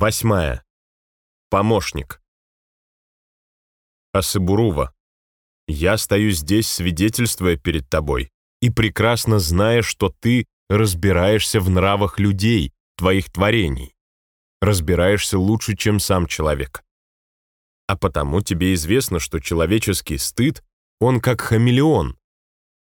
Восьмая. Помощник. Асыбурува, я стою здесь, свидетельствуя перед тобой, и прекрасно зная, что ты разбираешься в нравах людей, твоих творений. Разбираешься лучше, чем сам человек. А потому тебе известно, что человеческий стыд, он как хамелеон.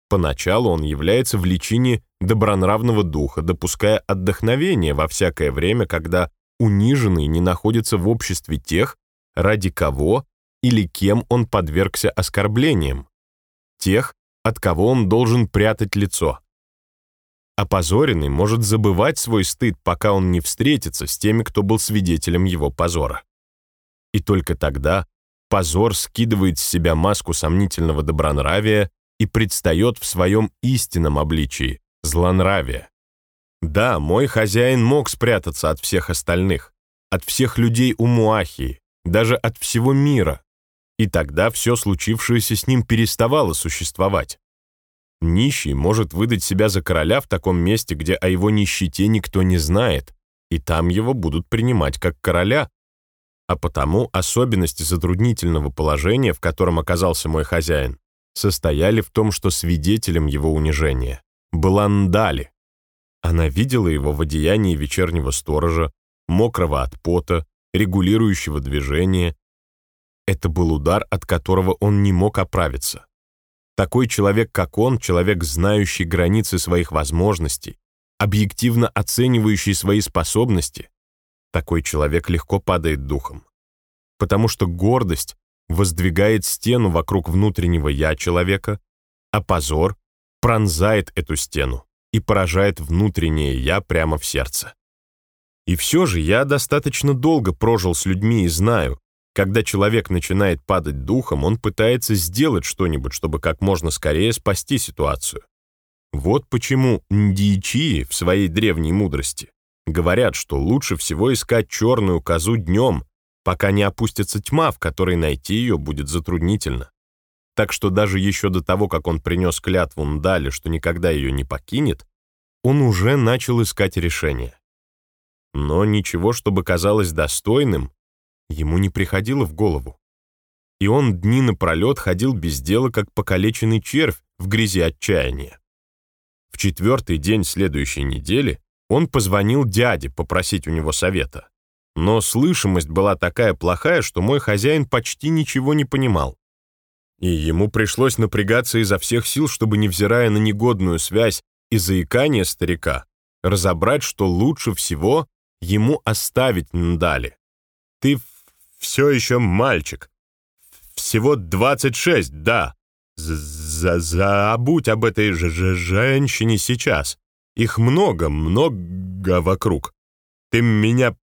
Поначалу он является в личине добронравного духа, допуская отдохновение во всякое время, когда униженный не находится в обществе тех, ради кого или кем он подвергся оскорблениям, тех, от кого он должен прятать лицо. Опозоренный может забывать свой стыд, пока он не встретится с теми, кто был свидетелем его позора. И только тогда позор скидывает с себя маску сомнительного добронравия и предстает в своем истинном обличии – злонравия. Да, мой хозяин мог спрятаться от всех остальных, от всех людей у Муахии, даже от всего мира. И тогда все случившееся с ним переставало существовать. Нищий может выдать себя за короля в таком месте, где о его нищете никто не знает, и там его будут принимать как короля. А потому особенности затруднительного положения, в котором оказался мой хозяин, состояли в том, что свидетелем его унижения была Ндали, она видела его в одеянии вечернего сторожа, мокрого от пота, регулирующего движение. Это был удар, от которого он не мог оправиться. Такой человек, как он, человек, знающий границы своих возможностей, объективно оценивающий свои способности, такой человек легко падает духом. Потому что гордость воздвигает стену вокруг внутреннего «я» человека, а позор пронзает эту стену и поражает внутреннее «я» прямо в сердце. И все же я достаточно долго прожил с людьми и знаю, когда человек начинает падать духом, он пытается сделать что-нибудь, чтобы как можно скорее спасти ситуацию. Вот почему ндиичи в своей древней мудрости говорят, что лучше всего искать черную козу днем, пока не опустится тьма, в которой найти ее будет затруднительно так что даже еще до того, как он принес клятву Ндале, что никогда ее не покинет, он уже начал искать решение. Но ничего, чтобы казалось достойным, ему не приходило в голову. И он дни напролет ходил без дела, как покалеченный червь в грязи отчаяния. В четвертый день следующей недели он позвонил дяде попросить у него совета. Но слышимость была такая плохая, что мой хозяин почти ничего не понимал и ему пришлось напрягаться изо всех сил, чтобы, невзирая на негодную связь и заикание старика, разобрать, что лучше всего ему оставить Ндали. «Ты все еще мальчик. Всего 26, да. За Забудь об этой же женщине сейчас. Их много, много вокруг. Ты меня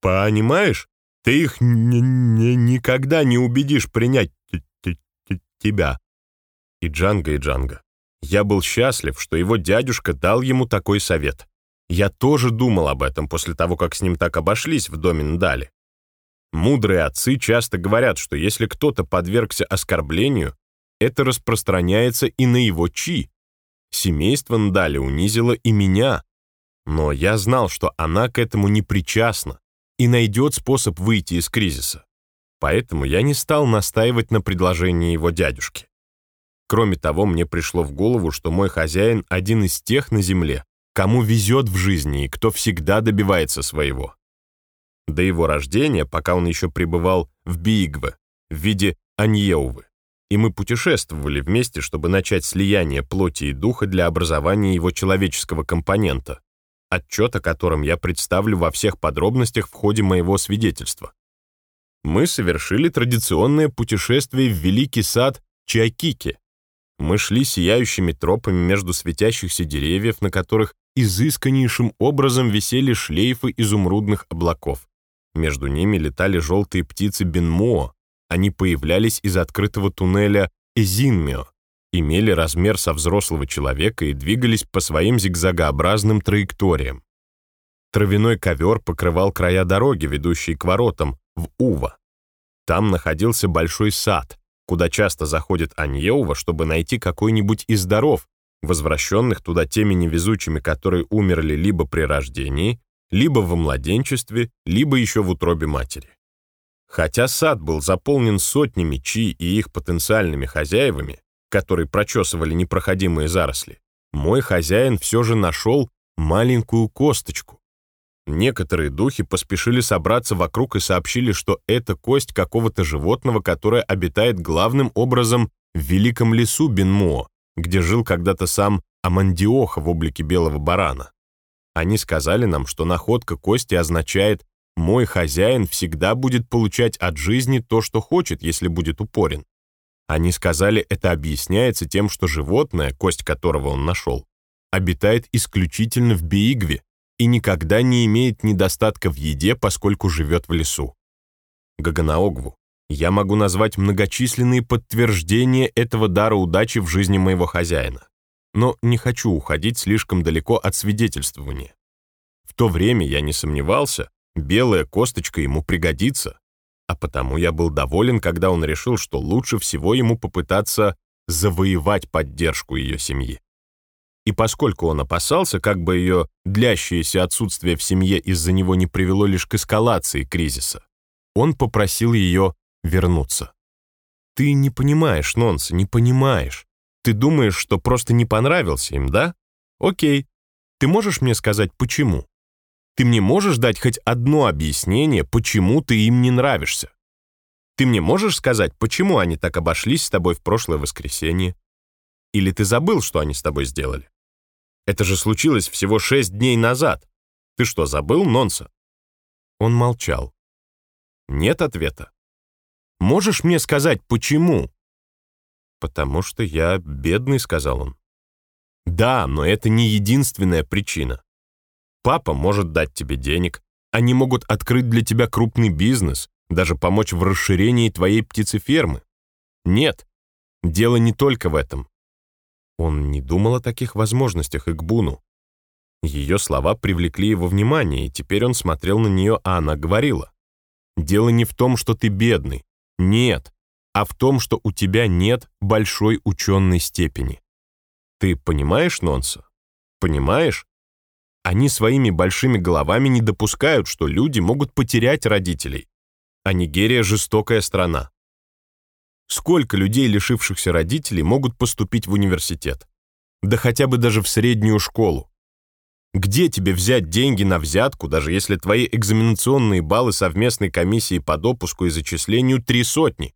понимаешь? Ты их никогда не убедишь принять тебя. И Джанга, и Джанга. Я был счастлив, что его дядюшка дал ему такой совет. Я тоже думал об этом после того, как с ним так обошлись в доме Ндали. Мудрые отцы часто говорят, что если кто-то подвергся оскорблению, это распространяется и на его чи. Семейство Ндали унизило и меня. Но я знал, что она к этому не причастна и найдет способ выйти из кризиса поэтому я не стал настаивать на предложении его дядюшки. Кроме того, мне пришло в голову, что мой хозяин один из тех на земле, кому везет в жизни и кто всегда добивается своего. До его рождения, пока он еще пребывал в Биигве, в виде Аньеувы, и мы путешествовали вместе, чтобы начать слияние плоти и духа для образования его человеческого компонента, отчет о котором я представлю во всех подробностях в ходе моего свидетельства мы совершили традиционное путешествие в великий сад Чайкики. Мы шли сияющими тропами между светящихся деревьев, на которых изысканнейшим образом висели шлейфы изумрудных облаков. Между ними летали желтые птицы Бенмуо. Они появлялись из открытого туннеля Эзинмио, имели размер со взрослого человека и двигались по своим зигзагообразным траекториям. Травяной ковер покрывал края дороги, ведущей к воротам, в Ува. Там находился большой сад, куда часто заходит Аньеува, чтобы найти какой-нибудь из даров, возвращенных туда теми невезучими, которые умерли либо при рождении, либо во младенчестве, либо еще в утробе матери. Хотя сад был заполнен сотнями чи и их потенциальными хозяевами, которые прочесывали непроходимые заросли, мой хозяин все же нашел маленькую косточку. Некоторые духи поспешили собраться вокруг и сообщили, что это кость какого-то животного, которое обитает главным образом в великом лесу Бенмо, где жил когда-то сам Амандиоха в облике белого барана. Они сказали нам, что находка кости означает «мой хозяин всегда будет получать от жизни то, что хочет, если будет упорен». Они сказали, это объясняется тем, что животное, кость которого он нашел, обитает исключительно в Биигве и никогда не имеет недостатка в еде, поскольку живет в лесу. Гаганаогву, я могу назвать многочисленные подтверждения этого дара удачи в жизни моего хозяина, но не хочу уходить слишком далеко от свидетельствования. В то время я не сомневался, белая косточка ему пригодится, а потому я был доволен, когда он решил, что лучше всего ему попытаться завоевать поддержку ее семьи. И поскольку он опасался, как бы ее длящееся отсутствие в семье из-за него не привело лишь к эскалации кризиса, он попросил ее вернуться. «Ты не понимаешь, Нонса, не понимаешь. Ты думаешь, что просто не понравился им, да? Окей. Ты можешь мне сказать, почему?» Ты мне можешь дать хоть одно объяснение, почему ты им не нравишься? Ты мне можешь сказать, почему они так обошлись с тобой в прошлое воскресенье? Или ты забыл, что они с тобой сделали? Это же случилось всего шесть дней назад. Ты что, забыл, Нонса?» Он молчал. «Нет ответа. Можешь мне сказать, почему?» «Потому что я бедный», — сказал он. «Да, но это не единственная причина. Папа может дать тебе денег, они могут открыть для тебя крупный бизнес, даже помочь в расширении твоей птицефермы. Нет, дело не только в этом. Он не думал о таких возможностях Игбуну. Ее слова привлекли его внимание, и теперь он смотрел на нее, а она говорила. «Дело не в том, что ты бедный. Нет, а в том, что у тебя нет большой ученой степени. Ты понимаешь, Нонса? Понимаешь? Они своими большими головами не допускают, что люди могут потерять родителей. А Нигерия – жестокая страна. Сколько людей, лишившихся родителей, могут поступить в университет? Да хотя бы даже в среднюю школу. Где тебе взять деньги на взятку, даже если твои экзаменационные баллы совместной комиссии по допуску и зачислению три сотни?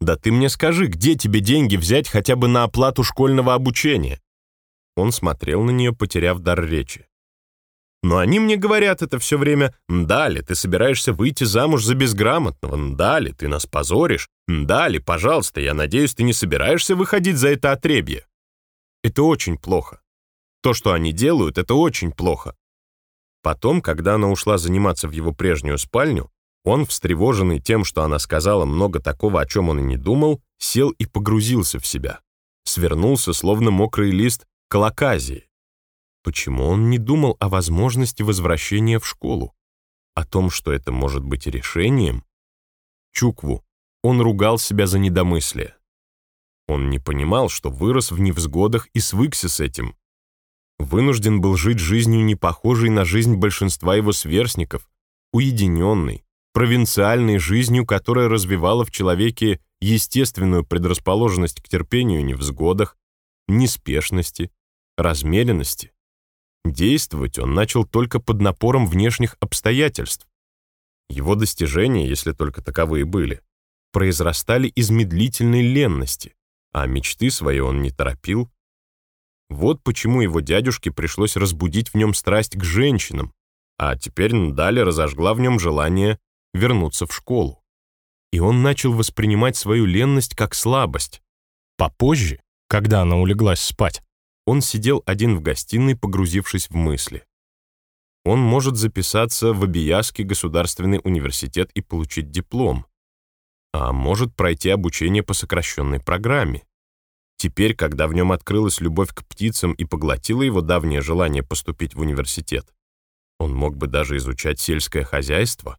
Да ты мне скажи, где тебе деньги взять хотя бы на оплату школьного обучения? Он смотрел на нее, потеряв дар речи. Но они мне говорят это все время. «Дали, ты собираешься выйти замуж за безграмотного. Дали, ты нас позоришь. Дали, пожалуйста, я надеюсь, ты не собираешься выходить за это отребье». Это очень плохо. То, что они делают, это очень плохо. Потом, когда она ушла заниматься в его прежнюю спальню, он, встревоженный тем, что она сказала много такого, о чем он и не думал, сел и погрузился в себя. Свернулся, словно мокрый лист, к лаказии. Почему он не думал о возможности возвращения в школу? О том, что это может быть решением? Чукву. Он ругал себя за недомыслие. Он не понимал, что вырос в невзгодах и свыкся с этим. Вынужден был жить жизнью, не похожей на жизнь большинства его сверстников, уединенной, провинциальной жизнью, которая развивала в человеке естественную предрасположенность к терпению невзгодах, неспешности, размеренности. Действовать он начал только под напором внешних обстоятельств. Его достижения, если только таковые были, произрастали из медлительной ленности, а мечты свои он не торопил. Вот почему его дядюшке пришлось разбудить в нем страсть к женщинам, а теперь Надали разожгла в нем желание вернуться в школу. И он начал воспринимать свою ленность как слабость. Попозже, когда она улеглась спать, он сидел один в гостиной, погрузившись в мысли. Он может записаться в Абияский государственный университет и получить диплом, а может пройти обучение по сокращенной программе. Теперь, когда в нем открылась любовь к птицам и поглотила его давнее желание поступить в университет, он мог бы даже изучать сельское хозяйство.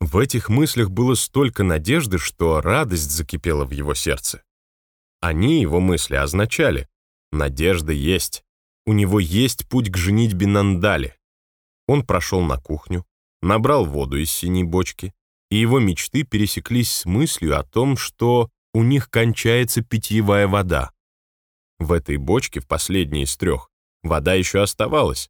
В этих мыслях было столько надежды, что радость закипела в его сердце. Они, его мысли, означали Надежда есть. У него есть путь к женитьбе Нандали. Он прошел на кухню, набрал воду из синей бочки, и его мечты пересеклись с мыслью о том, что у них кончается питьевая вода. В этой бочке, в последней из трех, вода еще оставалась.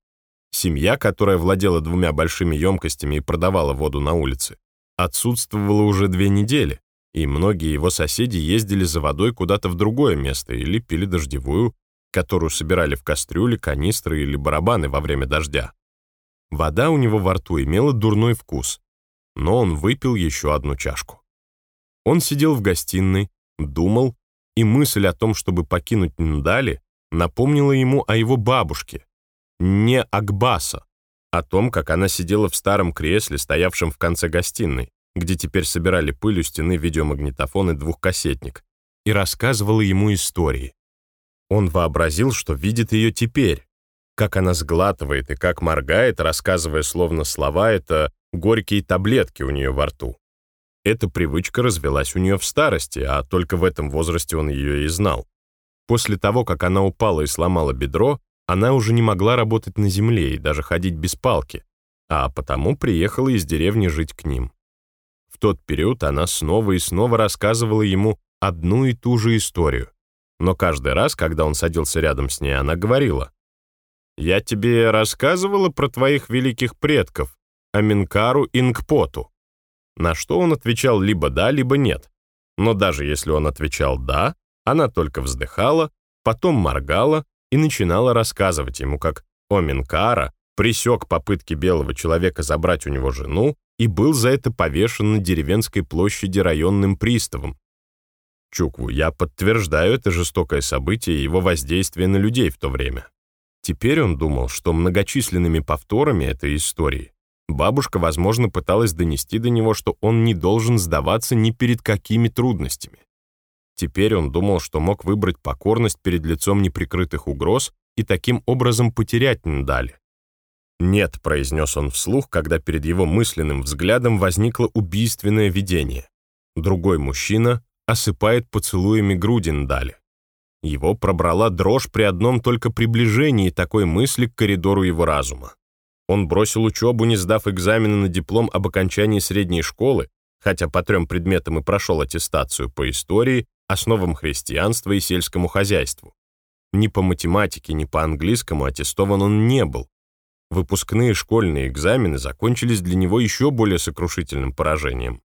Семья, которая владела двумя большими емкостями и продавала воду на улице, отсутствовала уже две недели, и многие его соседи ездили за водой куда-то в другое место или пили дождевую, которую собирали в кастрюле, канистры или барабаны во время дождя. Вода у него во рту имела дурной вкус, но он выпил еще одну чашку. Он сидел в гостиной, думал, и мысль о том, чтобы покинуть Ндали, напомнила ему о его бабушке, не Акбаса, о том, как она сидела в старом кресле, стоявшем в конце гостиной, где теперь собирали пыль у стены видеомагнитофон и двухкассетник, и рассказывала ему истории. Он вообразил, что видит ее теперь, как она сглатывает и как моргает, рассказывая словно слова, это горькие таблетки у нее во рту. Эта привычка развелась у нее в старости, а только в этом возрасте он ее и знал. После того, как она упала и сломала бедро, она уже не могла работать на земле и даже ходить без палки, а потому приехала из деревни жить к ним. В тот период она снова и снова рассказывала ему одну и ту же историю. Но каждый раз, когда он садился рядом с ней, она говорила, «Я тебе рассказывала про твоих великих предков, Аминкару и Нгпоту на что он отвечал либо да, либо нет. Но даже если он отвечал «да», она только вздыхала, потом моргала и начинала рассказывать ему, как Оминкара пресек попытки белого человека забрать у него жену и был за это повешен на деревенской площади районным приставом. Чукву, я подтверждаю это жестокое событие и его воздействие на людей в то время. Теперь он думал, что многочисленными повторами этой истории Бабушка, возможно, пыталась донести до него, что он не должен сдаваться ни перед какими трудностями. Теперь он думал, что мог выбрать покорность перед лицом неприкрытых угроз и таким образом потерять Ндали. «Нет», — произнес он вслух, когда перед его мысленным взглядом возникло убийственное видение. Другой мужчина осыпает поцелуями груди Ндали. Его пробрала дрожь при одном только приближении такой мысли к коридору его разума. Он бросил учебу, не сдав экзамены на диплом об окончании средней школы, хотя по трем предметам и прошел аттестацию по истории, основам христианства и сельскому хозяйству. Ни по математике, ни по английскому аттестован он не был. Выпускные школьные экзамены закончились для него еще более сокрушительным поражением.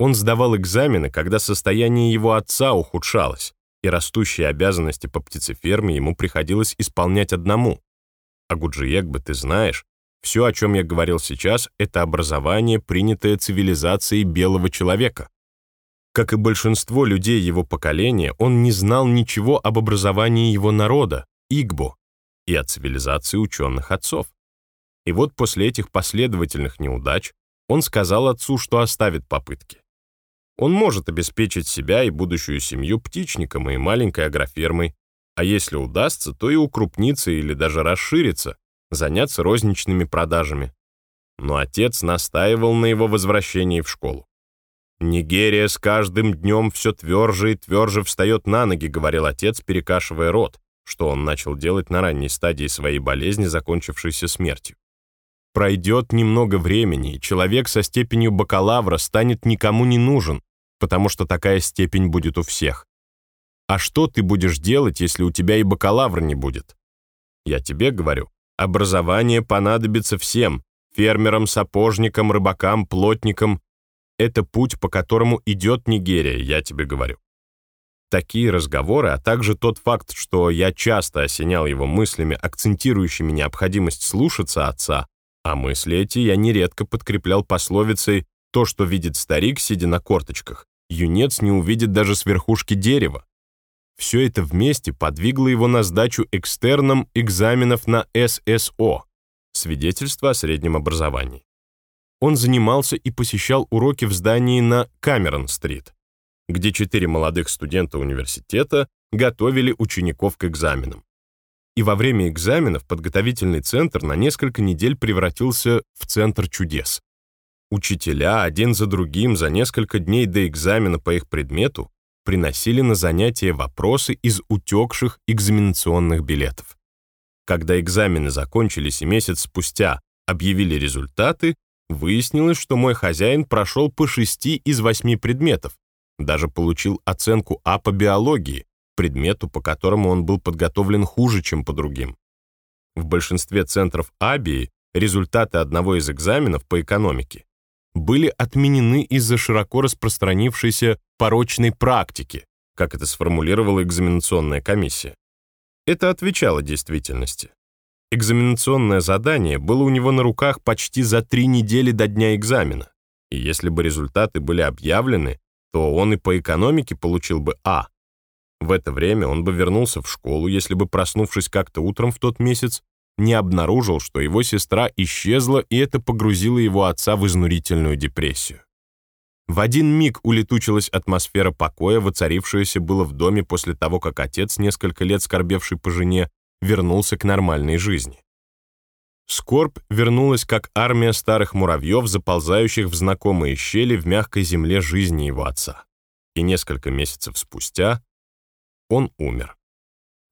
Он сдавал экзамены, когда состояние его отца ухудшалось, и растущие обязанности по птицеферме ему приходилось исполнять одному. А Гуджиекбе, ты знаешь, все, о чем я говорил сейчас, это образование, принятое цивилизацией белого человека. Как и большинство людей его поколения, он не знал ничего об образовании его народа, Игбо, и о цивилизации ученых отцов. И вот после этих последовательных неудач он сказал отцу, что оставит попытки. Он может обеспечить себя и будущую семью птичником и маленькой агрофермой, а если удастся, то и укрупниться или даже расшириться, заняться розничными продажами. Но отец настаивал на его возвращении в школу. «Нигерия с каждым днем все тверже и тверже встает на ноги», говорил отец, перекашивая рот, что он начал делать на ранней стадии своей болезни, закончившейся смертью. Пройдет немного времени, и человек со степенью бакалавра станет никому не нужен, потому что такая степень будет у всех. А что ты будешь делать, если у тебя и бакалавра не будет? Я тебе говорю, Образование понадобится всем – фермерам, сапожникам, рыбакам, плотникам. Это путь, по которому идет Нигерия, я тебе говорю. Такие разговоры, а также тот факт, что я часто осенял его мыслями, акцентирующими необходимость слушаться отца, а мысли эти я нередко подкреплял пословицей «то, что видит старик, сидя на корточках, юнец не увидит даже с верхушки дерева». Все это вместе подвигло его на сдачу экстерном экзаменов на ССО, свидетельство о среднем образовании. Он занимался и посещал уроки в здании на Камерон-стрит, где четыре молодых студента университета готовили учеников к экзаменам. И во время экзаменов подготовительный центр на несколько недель превратился в центр чудес. Учителя один за другим за несколько дней до экзамена по их предмету приносили на занятия вопросы из утекших экзаменационных билетов. Когда экзамены закончились и месяц спустя объявили результаты, выяснилось, что мой хозяин прошел по шести из восьми предметов, даже получил оценку А по биологии, предмету, по которому он был подготовлен хуже, чем по другим. В большинстве центров АБИ результаты одного из экзаменов по экономике были отменены из-за широко распространившейся порочной практики, как это сформулировала экзаменационная комиссия. Это отвечало действительности. Экзаменационное задание было у него на руках почти за три недели до дня экзамена, и если бы результаты были объявлены, то он и по экономике получил бы А. В это время он бы вернулся в школу, если бы, проснувшись как-то утром в тот месяц, не обнаружил, что его сестра исчезла, и это погрузило его отца в изнурительную депрессию. В один миг улетучилась атмосфера покоя, воцарившаяся было в доме после того, как отец, несколько лет скорбевший по жене, вернулся к нормальной жизни. Скорбь вернулась как армия старых муравьев, заползающих в знакомые щели в мягкой земле жизни его отца. И несколько месяцев спустя он умер.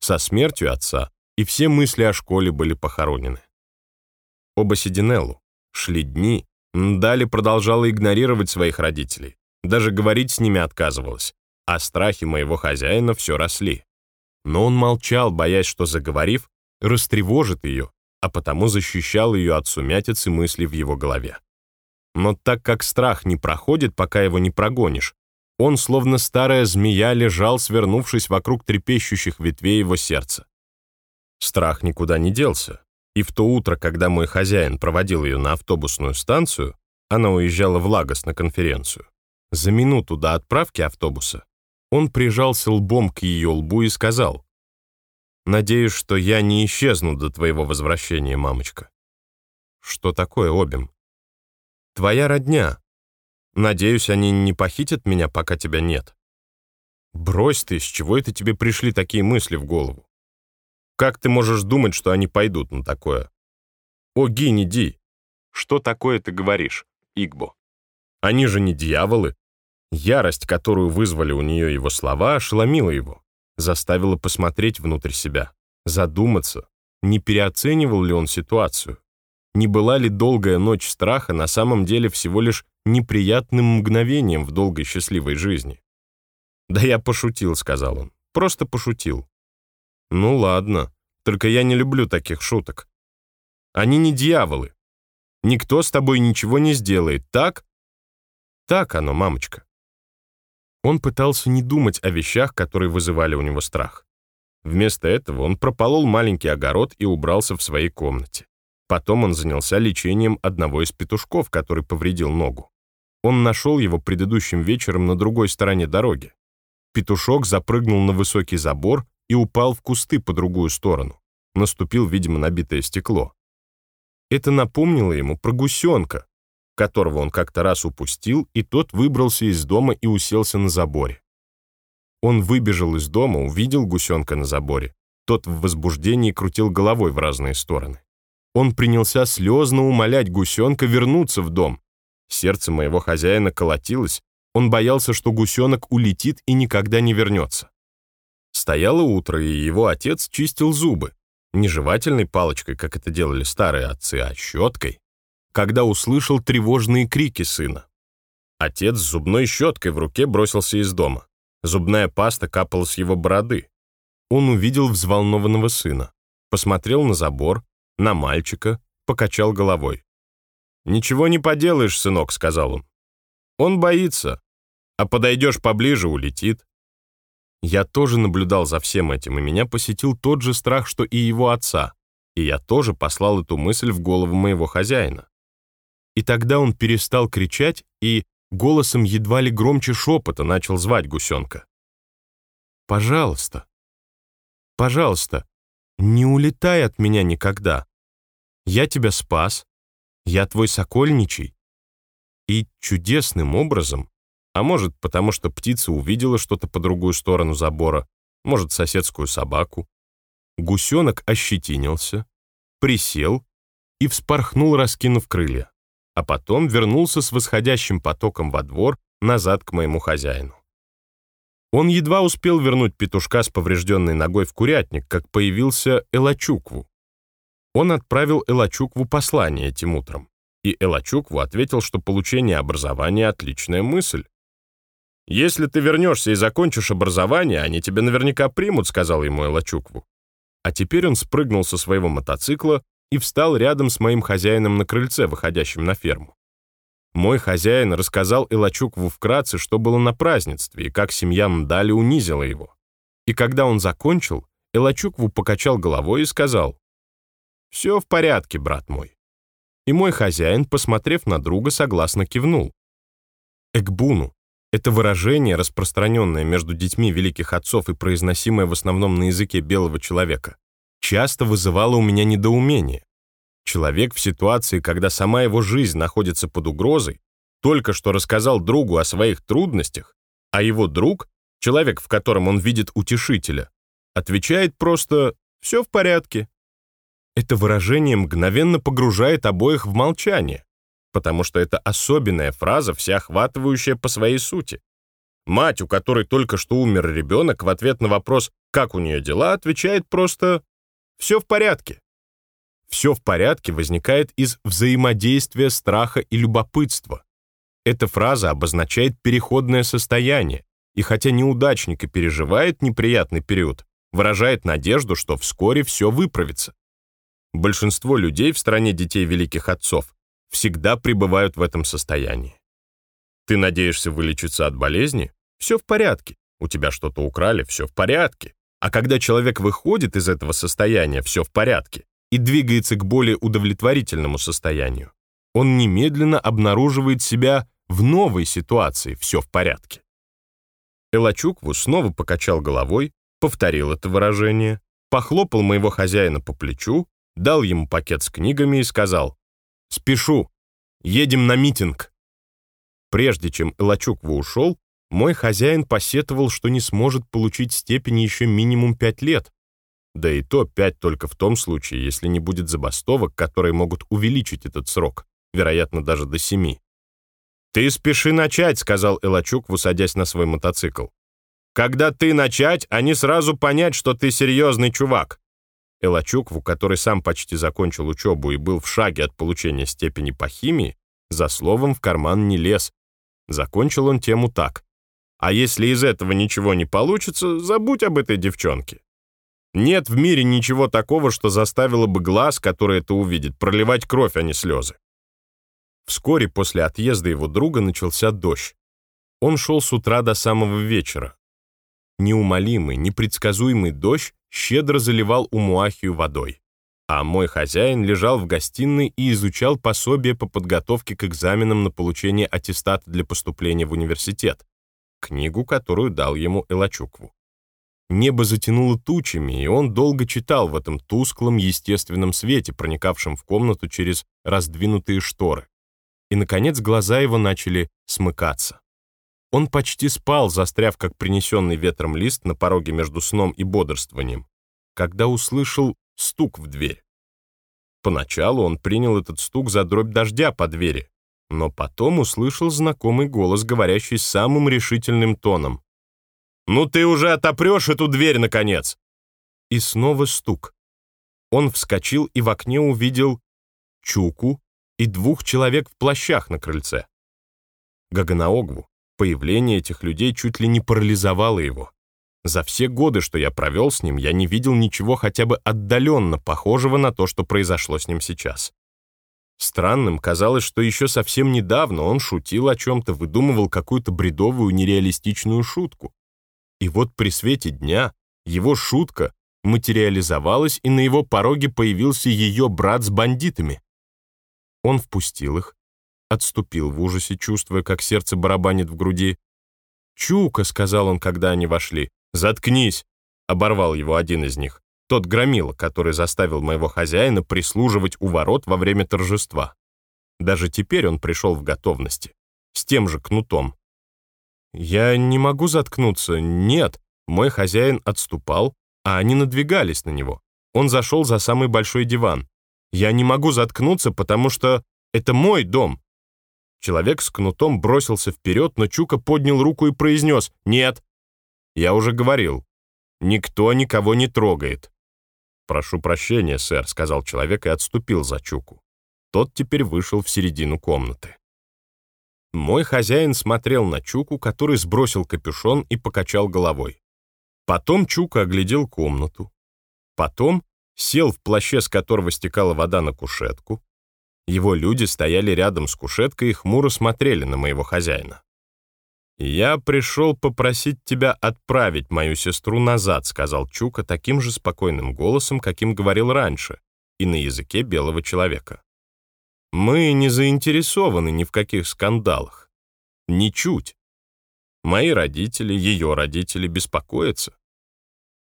Со смертью отца и все мысли о школе были похоронены. Оба Сидинеллу шли дни, Дали продолжала игнорировать своих родителей, даже говорить с ними отказывалась, а страхи моего хозяина все росли. Но он молчал, боясь, что, заговорив, растревожит ее, а потому защищал ее от сумятицы мыслей в его голове. Но так как страх не проходит, пока его не прогонишь, он, словно старая змея, лежал, свернувшись вокруг трепещущих ветвей его сердца. Страх никуда не делся, и в то утро, когда мой хозяин проводил ее на автобусную станцию, она уезжала в Лагос на конференцию, за минуту до отправки автобуса он прижался лбом к ее лбу и сказал, «Надеюсь, что я не исчезну до твоего возвращения, мамочка». «Что такое, Обим?» «Твоя родня. Надеюсь, они не похитят меня, пока тебя нет». «Брось ты, с чего это тебе пришли такие мысли в голову? Как ты можешь думать, что они пойдут на такое? О, Гини Ди, что такое ты говоришь, Игбо? Они же не дьяволы. Ярость, которую вызвали у нее его слова, ошеломила его, заставила посмотреть внутрь себя, задуматься, не переоценивал ли он ситуацию. Не была ли долгая ночь страха на самом деле всего лишь неприятным мгновением в долгой счастливой жизни? «Да я пошутил», — сказал он. «Просто пошутил. Ну ладно, только я не люблю таких шуток. Они не дьяволы. Никто с тобой ничего не сделает, так? Так оно, мамочка. Он пытался не думать о вещах, которые вызывали у него страх. Вместо этого он прополол маленький огород и убрался в своей комнате. Потом он занялся лечением одного из петушков, который повредил ногу. Он нашел его предыдущим вечером на другой стороне дороги. Петушок запрыгнул на высокий забор и упал в кусты по другую сторону. Наступил, видимо, набитое стекло. Это напомнило ему про гусенка, которого он как-то раз упустил, и тот выбрался из дома и уселся на заборе. Он выбежал из дома, увидел гусенка на заборе. Тот в возбуждении крутил головой в разные стороны. Он принялся слезно умолять гусенка вернуться в дом. Сердце моего хозяина колотилось, он боялся, что гусенок улетит и никогда не вернется. Стояло утро, и его отец чистил зубы. Не жевательной палочкой, как это делали старые отцы, а щеткой. Когда услышал тревожные крики сына. Отец с зубной щеткой в руке бросился из дома. Зубная паста капала с его бороды. Он увидел взволнованного сына. Посмотрел на забор, на мальчика, покачал головой. «Ничего не поделаешь, сынок», — сказал он. «Он боится, а подойдешь поближе — улетит. Я тоже наблюдал за всем этим, и меня посетил тот же страх, что и его отца, и я тоже послал эту мысль в голову моего хозяина. И тогда он перестал кричать и голосом едва ли громче шепота начал звать гусенка. «Пожалуйста, пожалуйста, не улетай от меня никогда. Я тебя спас, я твой сокольничий». И чудесным образом а может, потому что птица увидела что-то по другую сторону забора, может, соседскую собаку. Гусенок ощетинился, присел и вспорхнул, раскинув крылья, а потом вернулся с восходящим потоком во двор назад к моему хозяину. Он едва успел вернуть петушка с поврежденной ногой в курятник, как появился Элачукву. Он отправил Элачукву послание этим утром, и Элачукву ответил, что получение образования — отличная мысль. «Если ты вернешься и закончишь образование, они тебя наверняка примут», — сказал ему Элачукву. А теперь он спрыгнул со своего мотоцикла и встал рядом с моим хозяином на крыльце, выходящем на ферму. Мой хозяин рассказал Илачукву вкратце, что было на празднестве и как семья Мдали унизила его. И когда он закончил, Илачукву покачал головой и сказал, «Все в порядке, брат мой». И мой хозяин, посмотрев на друга, согласно кивнул. Экбуну — это выражение, распространенное между детьми великих отцов и произносимое в основном на языке белого человека, часто вызывало у меня недоумение. Человек в ситуации, когда сама его жизнь находится под угрозой, только что рассказал другу о своих трудностях, а его друг, человек, в котором он видит утешителя, отвечает просто «все в порядке». Это выражение мгновенно погружает обоих в молчание, потому что это особенная фраза, всеохватывающая по своей сути. Мать, у которой только что умер ребенок, в ответ на вопрос «как у нее дела?» отвечает просто «все в порядке». Все в порядке возникает из взаимодействия страха и любопытства. Эта фраза обозначает переходное состояние, и хотя неудачник и переживает неприятный период, выражает надежду, что вскоре все выправится. Большинство людей в стране детей великих отцов всегда пребывают в этом состоянии. Ты надеешься вылечиться от болезни? Все в порядке. У тебя что-то украли? Все в порядке. А когда человек выходит из этого состояния «все в порядке», и двигается к более удовлетворительному состоянию, он немедленно обнаруживает себя в новой ситуации, все в порядке. Элачукву снова покачал головой, повторил это выражение, похлопал моего хозяина по плечу, дал ему пакет с книгами и сказал «Спешу, едем на митинг». Прежде чем Элачукву ушел, мой хозяин посетовал, что не сможет получить степень еще минимум пять лет, да и то пять только в том случае, если не будет забастовок, которые могут увеличить этот срок, вероятно, даже до семи. «Ты спеши начать», — сказал Элачук, высадясь на свой мотоцикл. «Когда ты начать, они сразу понять, что ты серьезный чувак». Элачукву, который сам почти закончил учебу и был в шаге от получения степени по химии, за словом в карман не лез. Закончил он тему так. «А если из этого ничего не получится, забудь об этой девчонке. Нет в мире ничего такого, что заставило бы глаз, который это увидит, проливать кровь, а не слезы. Вскоре после отъезда его друга начался дождь. Он шел с утра до самого вечера. Неумолимый, непредсказуемый дождь щедро заливал Умуахию водой. А мой хозяин лежал в гостиной и изучал пособие по подготовке к экзаменам на получение аттестата для поступления в университет, книгу, которую дал ему Элачукву. Небо затянуло тучами, и он долго читал в этом тусклом естественном свете, проникавшем в комнату через раздвинутые шторы. И, наконец, глаза его начали смыкаться. Он почти спал, застряв, как принесенный ветром лист на пороге между сном и бодрствованием, когда услышал стук в дверь. Поначалу он принял этот стук за дробь дождя по двери, но потом услышал знакомый голос, говорящий самым решительным тоном. «Ну ты уже отопрешь эту дверь, наконец!» И снова стук. Он вскочил и в окне увидел Чуку и двух человек в плащах на крыльце. Гаганаогву, появление этих людей чуть ли не парализовало его. За все годы, что я провел с ним, я не видел ничего хотя бы отдаленно похожего на то, что произошло с ним сейчас. Странным казалось, что еще совсем недавно он шутил о чем-то, выдумывал какую-то бредовую нереалистичную шутку. И вот при свете дня его шутка материализовалась, и на его пороге появился ее брат с бандитами. Он впустил их, отступил в ужасе, чувствуя, как сердце барабанит в груди. «Чука», — сказал он, когда они вошли. «Заткнись», — оборвал его один из них, тот громила, который заставил моего хозяина прислуживать у ворот во время торжества. Даже теперь он пришел в готовности, с тем же кнутом, «Я не могу заткнуться, нет». Мой хозяин отступал, а они надвигались на него. Он зашел за самый большой диван. «Я не могу заткнуться, потому что это мой дом». Человек с кнутом бросился вперед, но Чука поднял руку и произнес «Нет». Я уже говорил, никто никого не трогает. «Прошу прощения, сэр», — сказал человек и отступил за Чуку. Тот теперь вышел в середину комнаты. Мой хозяин смотрел на Чуку, который сбросил капюшон и покачал головой. Потом Чука оглядел комнату. Потом сел в плаще, с которого стекала вода на кушетку. Его люди стояли рядом с кушеткой и хмуро смотрели на моего хозяина. «Я пришел попросить тебя отправить мою сестру назад», сказал Чука таким же спокойным голосом, каким говорил раньше, и на языке белого человека. «Мы не заинтересованы ни в каких скандалах. Ничуть. Мои родители, ее родители беспокоятся».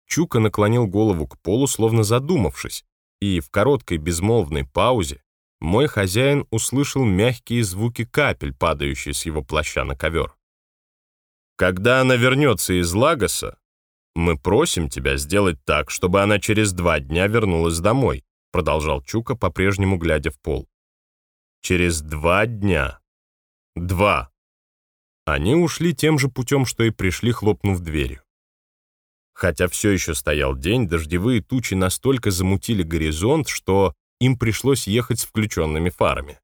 Чука наклонил голову к полу, словно задумавшись, и в короткой безмолвной паузе мой хозяин услышал мягкие звуки капель, падающие с его плаща на ковер. Когда она вернется из Лагоса, мы просим тебя сделать так, чтобы она через два дня вернулась домой», продолжал Чука, по-прежнему глядя в пол. «Через два дня. Два». Они ушли тем же путем, что и пришли, хлопнув дверью. Хотя все еще стоял день, дождевые тучи настолько замутили горизонт, что им пришлось ехать с включенными фарами.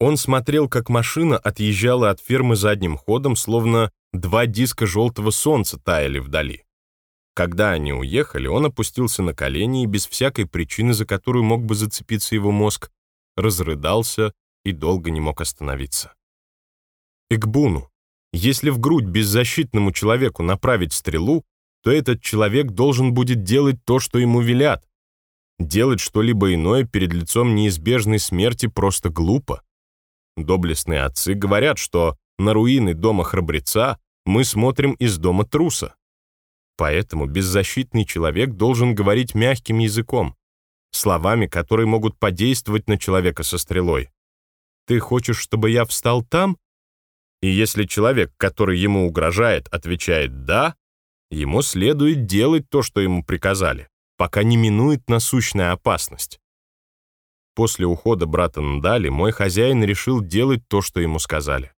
Он смотрел, как машина отъезжала от фермы задним ходом, словно Два диска желтого солнца таяли вдали. Когда они уехали, он опустился на колени и без всякой причины, за которую мог бы зацепиться его мозг, разрыдался и долго не мог остановиться. Игбуну, если в грудь беззащитному человеку направить стрелу, то этот человек должен будет делать то, что ему велят. Делать что-либо иное перед лицом неизбежной смерти просто глупо. Доблестные отцы говорят, что на руины дома храбреца мы смотрим из дома труса. Поэтому беззащитный человек должен говорить мягким языком, словами, которые могут подействовать на человека со стрелой. «Ты хочешь, чтобы я встал там?» И если человек, который ему угрожает, отвечает «да», ему следует делать то, что ему приказали, пока не минует насущная опасность. После ухода брата Ndali мой хозяин решил делать то, что ему сказали.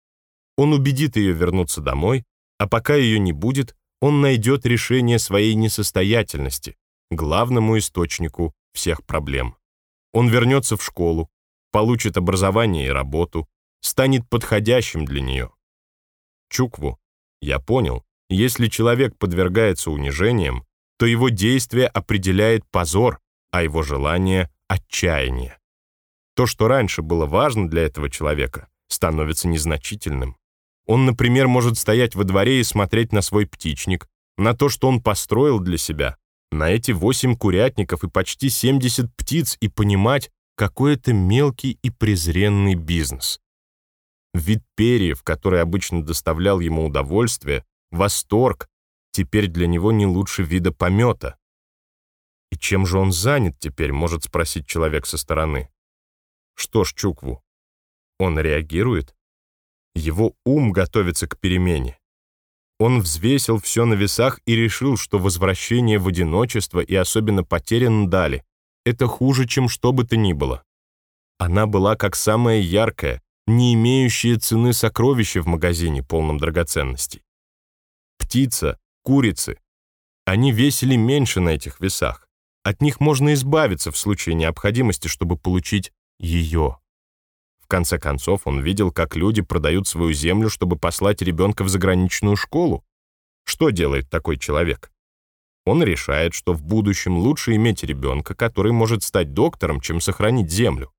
Он убедит ее вернуться домой, а пока ее не будет, он найдет решение своей несостоятельности, главному источнику всех проблем. Он вернется в школу, получит образование и работу, станет подходящим для нее. Чукву, я понял, если человек подвергается унижениям, то его действие определяет позор, а его желание — отчаяние. То, что раньше было важно для этого человека, становится незначительным. Он, например, может стоять во дворе и смотреть на свой птичник, на то, что он построил для себя, на эти восемь курятников и почти 70 птиц и понимать, какой это мелкий и презренный бизнес. Вид перьев, который обычно доставлял ему удовольствие, восторг, теперь для него не лучше вида помета. И чем же он занят теперь, может спросить человек со стороны. Что ж, Чукву, он реагирует? Его ум готовится к перемене. Он взвесил все на весах и решил, что возвращение в одиночество и особенно потеря Дали — это хуже, чем что бы то ни было. Она была как самое яркое, не имеющее цены сокровище в магазине, полном драгоценностей. Птица, курицы. Они весили меньше на этих весах. От них можно избавиться в случае необходимости, чтобы получить ее конце концов, он видел, как люди продают свою землю, чтобы послать ребенка в заграничную школу. Что делает такой человек? Он решает, что в будущем лучше иметь ребенка, который может стать доктором, чем сохранить землю.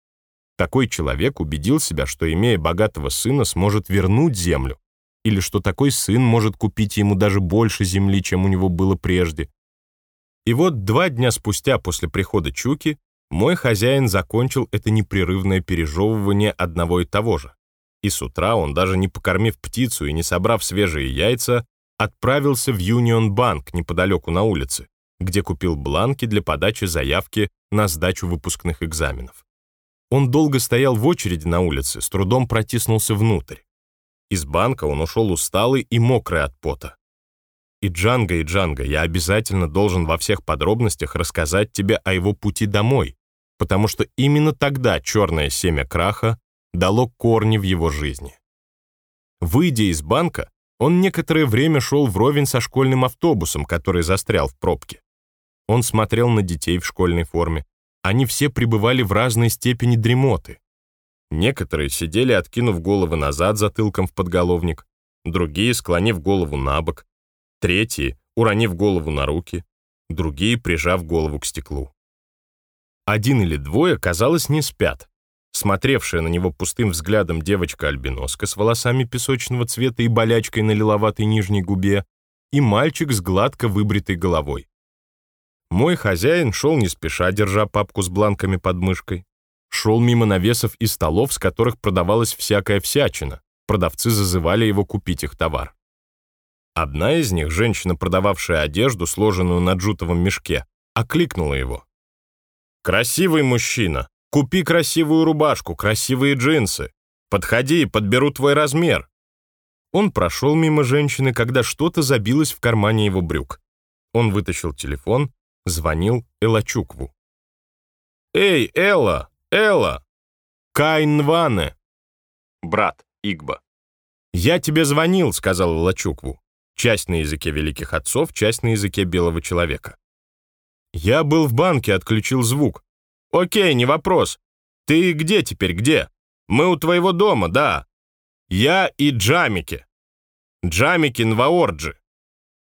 Такой человек убедил себя, что, имея богатого сына, сможет вернуть землю, или что такой сын может купить ему даже больше земли, чем у него было прежде. И вот два дня спустя после прихода Чуки мой хозяин закончил это непрерывное пережевывание одного и того же. И с утра он, даже не покормив птицу и не собрав свежие яйца, отправился в Юнион Банк неподалеку на улице, где купил бланки для подачи заявки на сдачу выпускных экзаменов. Он долго стоял в очереди на улице, с трудом протиснулся внутрь. Из банка он ушел усталый и мокрый от пота. И Джанго, и Джанго, я обязательно должен во всех подробностях рассказать тебе о его пути домой, потому что именно тогда черное семя краха дало корни в его жизни. Выйдя из банка, он некоторое время шел вровень со школьным автобусом, который застрял в пробке. Он смотрел на детей в школьной форме. Они все пребывали в разной степени дремоты. Некоторые сидели, откинув головы назад затылком в подголовник, другие, склонив голову на бок, третьи, уронив голову на руки, другие, прижав голову к стеклу. Один или двое, казалось, не спят. Смотревшая на него пустым взглядом девочка-альбиноска с волосами песочного цвета и болячкой на лиловатой нижней губе, и мальчик с гладко выбритой головой. Мой хозяин шел не спеша, держа папку с бланками под мышкой. Шел мимо навесов и столов, с которых продавалась всякая всячина. Продавцы зазывали его купить их товар. Одна из них, женщина, продававшая одежду, сложенную на джутовом мешке, окликнула его. «Красивый мужчина! Купи красивую рубашку, красивые джинсы! Подходи, подберу твой размер!» Он прошел мимо женщины, когда что-то забилось в кармане его брюк. Он вытащил телефон, звонил Элачукву. «Эй, Элла! Элла! Кайн Ване!» «Брат, Игба». «Я тебе звонил», — сказал Элачукву. Часть на языке великих отцов, часть на языке белого человека. «Я был в банке, отключил звук». «Окей, не вопрос. Ты где теперь, где? Мы у твоего дома, да. Я и Джамики. Джамики Нваорджи.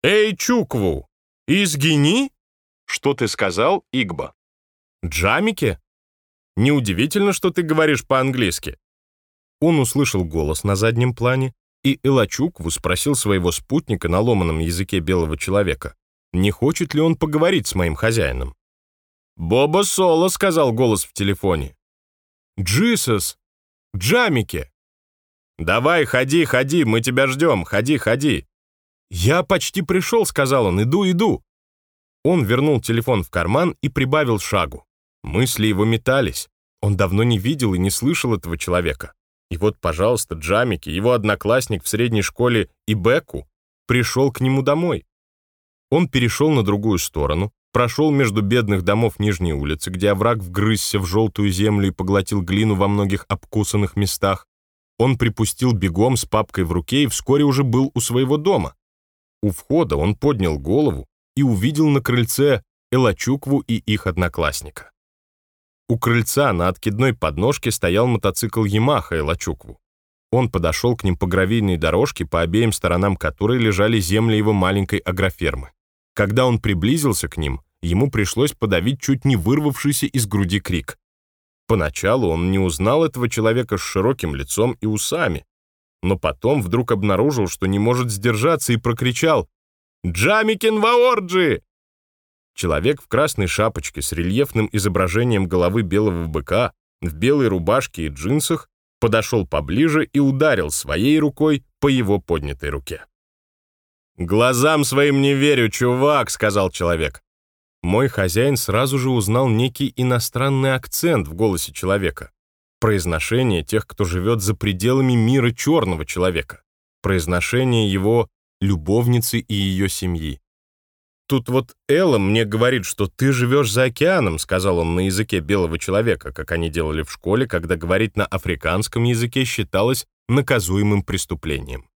Эй, Чукву, изгини!» «Что ты сказал, Игба?» «Джамики?» «Неудивительно, что ты говоришь по-английски». Он услышал голос на заднем плане, и Элачукву спросил своего спутника на ломаном языке белого человека, не хочет ли он поговорить с моим хозяином. «Боба Соло», — сказал голос в телефоне. «Джисус! Джамики!» «Давай, ходи, ходи, мы тебя ждем, ходи, ходи!» «Я почти пришел», — сказал он, — «иду, иду». Он вернул телефон в карман и прибавил шагу. Мысли его метались. Он давно не видел и не слышал этого человека. И вот, пожалуйста, Джамики, его одноклассник в средней школе Ибеку, пришел к нему домой. Он перешел на другую сторону, прошел между бедных домов Нижней улицы, где овраг вгрызся в желтую землю и поглотил глину во многих обкусанных местах. Он припустил бегом с папкой в руке и вскоре уже был у своего дома. У входа он поднял голову и увидел на крыльце Элачукву и их одноклассника. У крыльца на откидной подножке стоял мотоцикл Ямаха Элачукву. Он подошел к ним по гравийной дорожке, по обеим сторонам которой лежали земли его маленькой агрофермы. Когда он приблизился к ним, ему пришлось подавить чуть не вырвавшийся из груди крик. Поначалу он не узнал этого человека с широким лицом и усами, но потом вдруг обнаружил, что не может сдержаться и прокричал Джамикин Ваорджи!» Человек в красной шапочке с рельефным изображением головы белого быка, в белой рубашке и джинсах, подошел поближе и ударил своей рукой по его поднятой руке. «Глазам своим не верю, чувак», — сказал человек. Мой хозяин сразу же узнал некий иностранный акцент в голосе человека. Произношение тех, кто живет за пределами мира черного человека. Произношение его любовницы и ее семьи. «Тут вот Элла мне говорит, что ты живешь за океаном», сказал он на языке белого человека, как они делали в школе, когда говорить на африканском языке считалось наказуемым преступлением.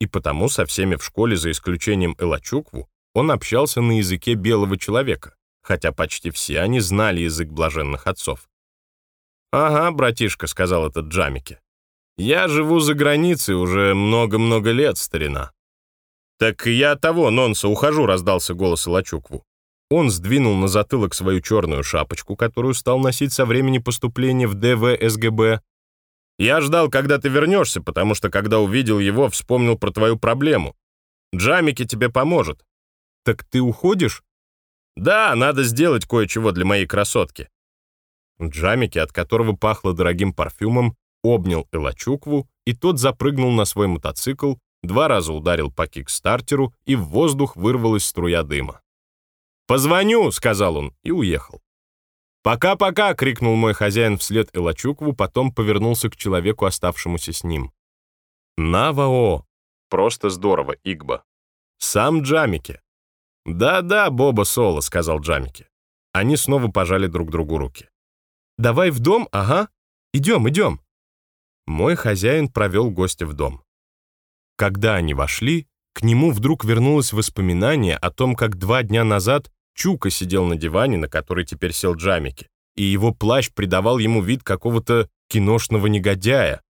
И потому со всеми в школе, за исключением Элачукву, он общался на языке белого человека, хотя почти все они знали язык блаженных отцов. «Ага, братишка», — сказал этот Джамике. «Я живу за границей уже много-много лет, старина. «Так я того, Нонса, ухожу», — раздался голос Лачукву. Он сдвинул на затылок свою черную шапочку, которую стал носить со времени поступления в ДВСГБ. «Я ждал, когда ты вернешься, потому что, когда увидел его, вспомнил про твою проблему. Джамики тебе поможет». «Так ты уходишь?» «Да, надо сделать кое-чего для моей красотки». Джамики, от которого пахло дорогим парфюмом, обнял Элачукву, и тот запрыгнул на свой мотоцикл, два раза ударил по кикстартеру, и в воздух вырвалась струя дыма. «Позвоню», — сказал он, и уехал. «Пока-пока!» — крикнул мой хозяин вслед Элачукву, потом повернулся к человеку, оставшемуся с ним. «Навао!» «Просто здорово, Игба!» «Сам Джамики!» «Да-да, Боба Соло», — сказал Джамики. Они снова пожали друг другу руки. «Давай в дом, ага. Идем, идем». Мой хозяин провел гостя в дом. Когда они вошли, к нему вдруг вернулось воспоминание о том, как два дня назад Чука сидел на диване, на который теперь сел Джамики, и его плащ придавал ему вид какого-то киношного негодяя.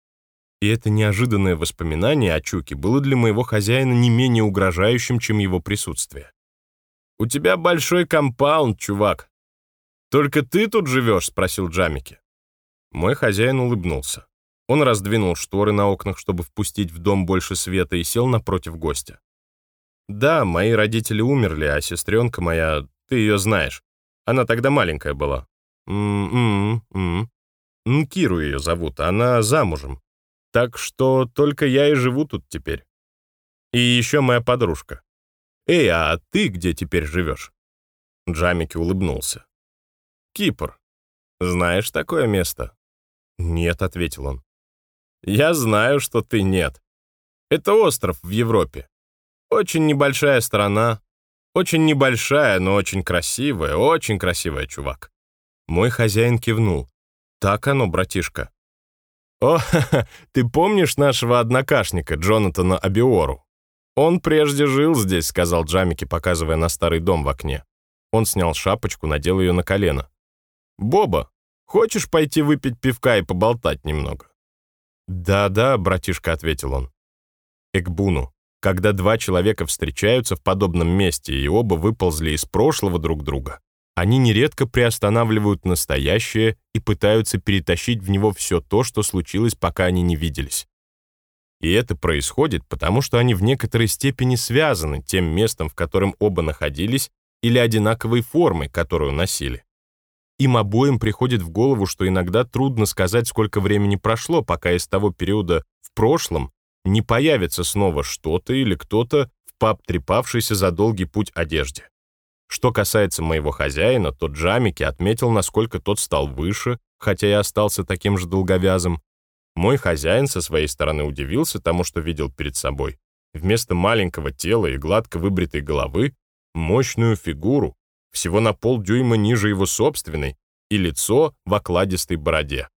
И это неожиданное воспоминание о Чуке было для моего хозяина не менее угрожающим, чем его присутствие. «У тебя большой компаунд, чувак. Только ты тут живешь?» — спросил Джамики. Мой хозяин улыбнулся. Он раздвинул шторы на окнах, чтобы впустить в дом больше света, и сел напротив гостя. «Да, мои родители умерли, а сестренка моя, ты ее знаешь. Она тогда маленькая была. М-м-м. Нкиру ее зовут, она замужем. Так что только я и живу тут теперь. И еще моя подружка. Эй, а ты где теперь живешь?» Джамики улыбнулся. «Кипр. Знаешь такое место?» «Нет», — ответил он. «Я знаю, что ты нет. Это остров в Европе. Очень небольшая страна. Очень небольшая, но очень красивая, очень красивая, чувак». Мой хозяин кивнул. «Так оно, братишка». «О, ты помнишь нашего однокашника, Джонатана Абиору?» «Он прежде жил здесь», — сказал Джамики, показывая на старый дом в окне. Он снял шапочку, надел ее на колено. «Боба, хочешь пойти выпить пивка и поболтать немного?» «Да-да», — братишка ответил он. Экбуну, когда два человека встречаются в подобном месте и оба выползли из прошлого друг друга, они нередко приостанавливают настоящее и пытаются перетащить в него все то, что случилось, пока они не виделись. И это происходит, потому что они в некоторой степени связаны тем местом, в котором оба находились, или одинаковой формой, которую носили. Им обоим приходит в голову, что иногда трудно сказать, сколько времени прошло, пока из того периода в прошлом не появится снова что-то или кто-то в пообтрепавшейся за долгий путь одежде. Что касается моего хозяина, то Джамики отметил, насколько тот стал выше, хотя и остался таким же долговязым. Мой хозяин со своей стороны удивился тому, что видел перед собой. Вместо маленького тела и гладко выбритой головы мощную фигуру, всего на полдюйма ниже его собственной, и лицо в окладистой бороде.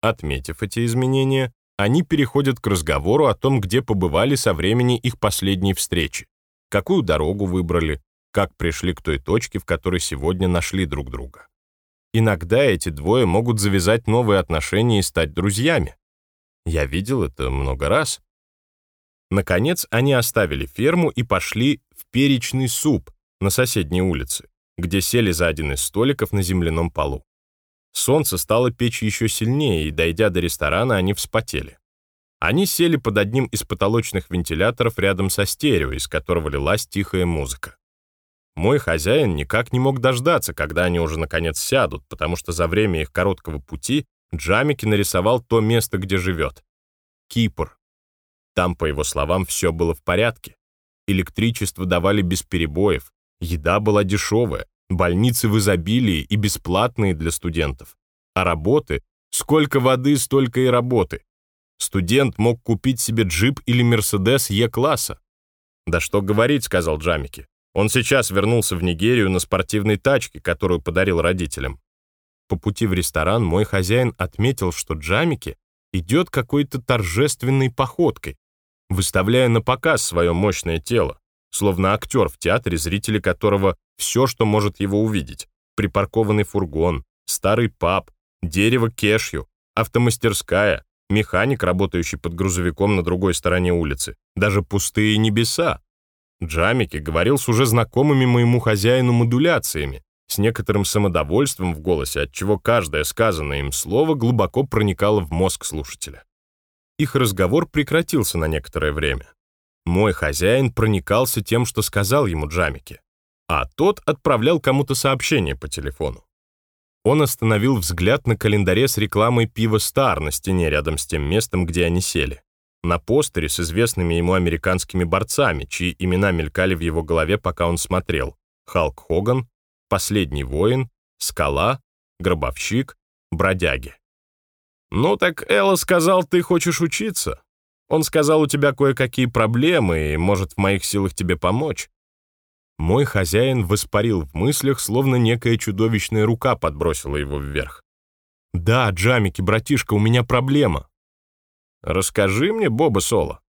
Отметив эти изменения, они переходят к разговору о том, где побывали со времени их последней встречи, какую дорогу выбрали, как пришли к той точке, в которой сегодня нашли друг друга. Иногда эти двое могут завязать новые отношения и стать друзьями. Я видел это много раз. Наконец, они оставили ферму и пошли в перечный суп на соседней улице, где сели за один из столиков на земляном полу. Солнце стало печь еще сильнее, и, дойдя до ресторана, они вспотели. Они сели под одним из потолочных вентиляторов рядом со стерео, из которого лилась тихая музыка. Мой хозяин никак не мог дождаться, когда они уже наконец сядут, потому что за время их короткого пути Джамики нарисовал то место, где живет. Кипр. Там, по его словам, все было в порядке. Электричество давали без перебоев, еда была дешевая, больницы в изобилии и бесплатные для студентов. А работы — сколько воды, столько и работы. Студент мог купить себе джип или Мерседес Е-класса. «Да что говорить», — сказал Джамики. Он сейчас вернулся в Нигерию на спортивной тачке, которую подарил родителям. По пути в ресторан мой хозяин отметил, что Джамики идет какой-то торжественной походкой, выставляя на показ свое мощное тело, словно актер в театре, зрители которого все, что может его увидеть. Припаркованный фургон, старый паб, дерево кешью, автомастерская, механик, работающий под грузовиком на другой стороне улицы, даже пустые небеса. Джамики говорил с уже знакомыми моему хозяину модуляциями, с некоторым самодовольством в голосе, отчего каждое сказанное им слово глубоко проникало в мозг слушателя. Их разговор прекратился на некоторое время. Мой хозяин проникался тем, что сказал ему Джамики, а тот отправлял кому-то сообщение по телефону. Он остановил взгляд на календаре с рекламой пива «Стар» на стене рядом с тем местом, где они сели на постере с известными ему американскими борцами, чьи имена мелькали в его голове, пока он смотрел. Халк Хоган, Последний воин, Скала, Гробовщик, Бродяги. «Ну так Элла сказал, ты хочешь учиться. Он сказал, у тебя кое-какие проблемы, и может в моих силах тебе помочь». Мой хозяин воспарил в мыслях, словно некая чудовищная рука подбросила его вверх. «Да, Джамики, братишка, у меня проблема. Расскажи мне, Боба Соло».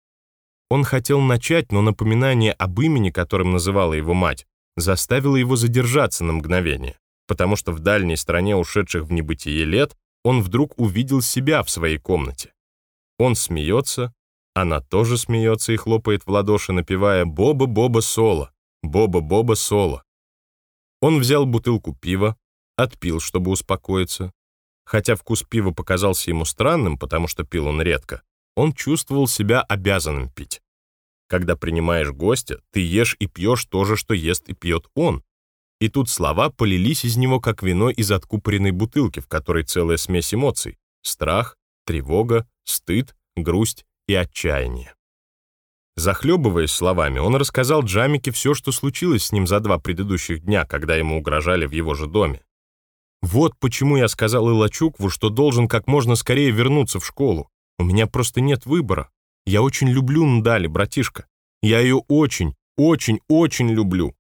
Он хотел начать, но напоминание об имени, которым называла его мать, заставило его задержаться на мгновение, потому что в дальней стране ушедших в небытие лет он вдруг увидел себя в своей комнате. Он смеется, она тоже смеется и хлопает в ладоши, напевая «Боба-боба соло, Боба-боба соло». Он взял бутылку пива, отпил, чтобы успокоиться. Хотя вкус пива показался ему странным, потому что пил он редко, он чувствовал себя обязанным пить. Когда принимаешь гостя, ты ешь и пьешь то же, что ест и пьет он. И тут слова полились из него, как вино из откупоренной бутылки, в которой целая смесь эмоций — страх, тревога, стыд, грусть и отчаяние. Захлебываясь словами, он рассказал Джамике все, что случилось с ним за два предыдущих дня, когда ему угрожали в его же доме. Вот почему я сказал Илачукву, что должен как можно скорее вернуться в школу. У меня просто нет выбора. Я очень люблю Ндали, братишка. Я ее очень, очень, очень люблю.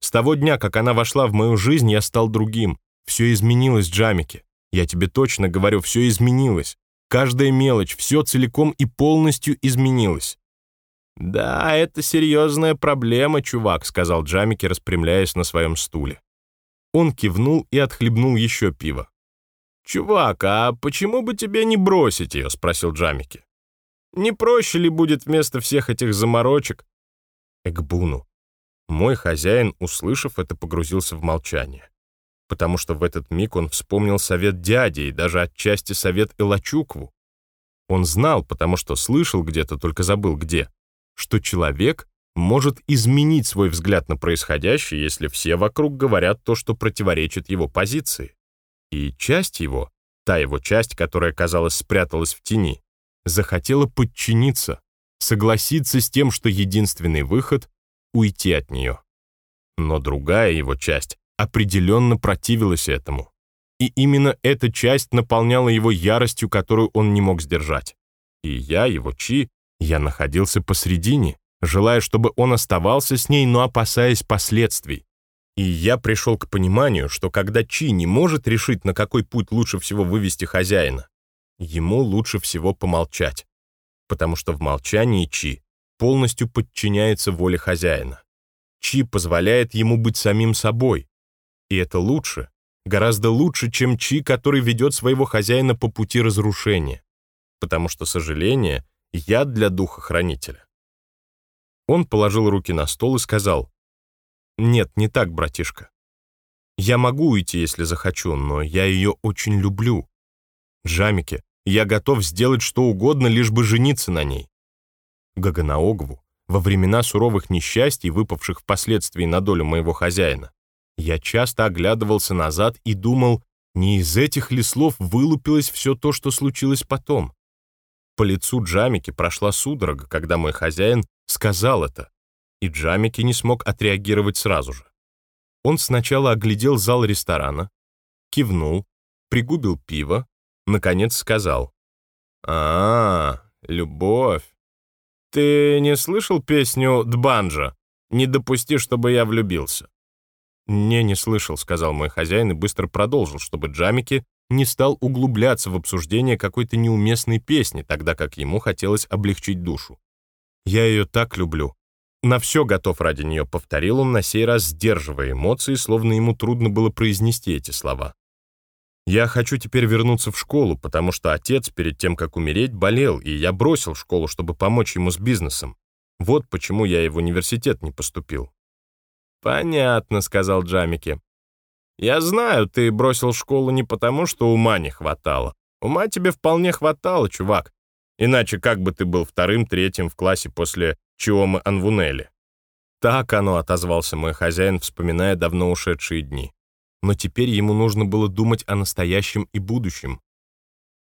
С того дня, как она вошла в мою жизнь, я стал другим. Все изменилось, Джамике. Я тебе точно говорю, все изменилось. Каждая мелочь, все целиком и полностью изменилось. «Да, это серьезная проблема, чувак», — сказал Джамики, распрямляясь на своем стуле. Он кивнул и отхлебнул еще пиво. «Чувак, а почему бы тебе не бросить ее?» — спросил Джамики. «Не проще ли будет вместо всех этих заморочек?» Экбуну. Мой хозяин, услышав это, погрузился в молчание. Потому что в этот миг он вспомнил совет дяди и даже отчасти совет Элачукву. Он знал, потому что слышал где-то, только забыл где, что человек может изменить свой взгляд на происходящее, если все вокруг говорят то, что противоречит его позиции. И часть его, та его часть, которая, казалось, спряталась в тени, захотела подчиниться, согласиться с тем, что единственный выход — уйти от нее. Но другая его часть определенно противилась этому. И именно эта часть наполняла его яростью, которую он не мог сдержать. И я, его Чи, я находился посредине, желая, чтобы он оставался с ней, но опасаясь последствий. И я пришел к пониманию, что когда Чи не может решить, на какой путь лучше всего вывести хозяина, ему лучше всего помолчать, потому что в молчании Чи полностью подчиняется воле хозяина. Чи позволяет ему быть самим собой. И это лучше, гораздо лучше, чем Чи, который ведет своего хозяина по пути разрушения. Потому что сожаление — яд для духа-хранителя. Он положил руки на стол и сказал, «Нет, не так, братишка. Я могу уйти, если захочу, но я ее очень люблю. Джамике, я готов сделать что угодно, лишь бы жениться на ней. Гаганаогву, во времена суровых несчастий, выпавших впоследствии на долю моего хозяина, я часто оглядывался назад и думал, не из этих ли слов вылупилось все то, что случилось потом. По лицу Джамики прошла судорога, когда мой хозяин сказал это, и Джамики не смог отреагировать сразу же. Он сначала оглядел зал ресторана, кивнул, пригубил пиво, наконец сказал. «А, любовь. Ты не слышал песню Дбанжа? Не допусти, чтобы я влюбился». «Не, не слышал», — сказал мой хозяин и быстро продолжил, чтобы Джамики не стал углубляться в обсуждение какой-то неуместной песни, тогда как ему хотелось облегчить душу. «Я ее так люблю. На все готов ради нее», — повторил он на сей раз, сдерживая эмоции, словно ему трудно было произнести эти слова. Я хочу теперь вернуться в школу, потому что отец перед тем, как умереть, болел, и я бросил школу, чтобы помочь ему с бизнесом. Вот почему я и в университет не поступил». «Понятно», — сказал Джамики. «Я знаю, ты бросил школу не потому, что ума не хватало. Ума тебе вполне хватало, чувак. Иначе как бы ты был вторым, третьим в классе после Чиомы Анвунели?» Так оно отозвался мой хозяин, вспоминая давно ушедшие дни но теперь ему нужно было думать о настоящем и будущем.